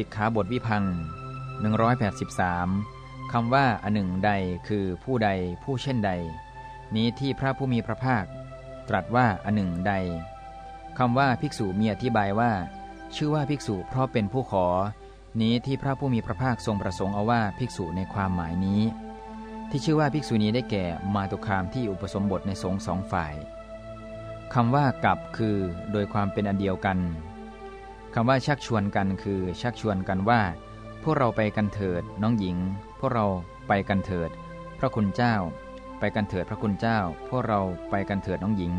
สิกขาบทวิพัง183 คำว่าอันหนึ่งใดคือผู้ใดผู้เช่นใด นี้ที่พระผู้มีพระภาค ตรัสว่าอันหนึ่งใดคำว่าภิกษุมีอธิบายว่า ชื่อว่าภิกษุเพราะเป็นผู้ขอ นี้ที่พระผู้มีพระภาคทรงประสงค์เอาว่าภิกษุในความหมายนี้ ที่ชื่อว่าภิกษุนี้ได้แก่มาตุคามที่อุปสมบทในสงฆ์สองฝ่ายคำว่ากับคือโดยความเป็นอันเดียวกัน คำว่าชักชวนกันคือชักชวนกันว่า พวกเราไปกันเถิดน้องหญิง พวกเราไปกันเถิด พระคุณเจ้า ไปกันเถิดพระคุณเจ้า พวกเราไปกันเถิดน้องหญิง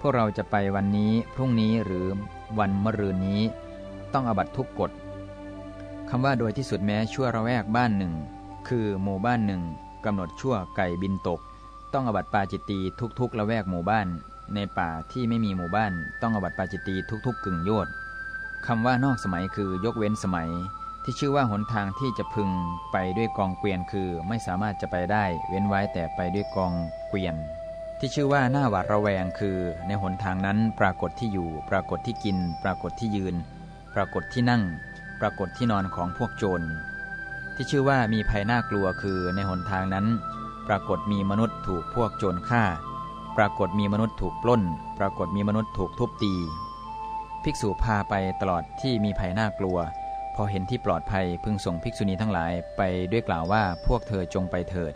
พวกเราจะไปวันนี้พรุ่งนี้หรือวันมะรืนนี้ ต้องอบัตทุกกฎคำว่าโดยที่สุดแม้ชั่วระแวกบ้านหนึ่ง คือหมู่บ้านหนึ่งกำหนดชั่วไก่บินตก ต้องอบัตปาจิตตีทุกๆ ละแวกหมู่บ้าน ในป่าที่ไม่มีหมู่บ้าน ต้องอบัตปาจิตตีทุกๆ กึ่งโยชน์ คำว่านอกสมัยคือยกเว้นสมัย ที่ชื่อว่าหนทางที่จะพึงไปด้วยกองเกวียนคือไม่สามารถจะไปได้ เว้นไว้แต่ไปด้วยกองเกวียน ที่ชื่อว่าหน้าหวาดระแวงคือ ในหนทางนั้นปรากฏที่อยู่ ปรากฏที่กิน ปรากฏที่ยืน ปรากฏที่นั่ง ปรากฏที่นอนของพวกโจรที่ชื่อว่ามีภัยน่ากลัวคือในหนทางนั้น ปรากฏมีมนุษย์ถูกพวกโจรฆ่า ปรากฏมีมนุษย์ถูกปล้น ปรากฏมีมนุษย์ถูกทุบตี ภิกษุพาไปตลอดที่มีภัยน่ากลัว พอเห็นที่ปลอดภัยพึงส่งภิกษุณีทั้งหลายไปด้วยกล่าวว่าพวกเธอจงไปเถิด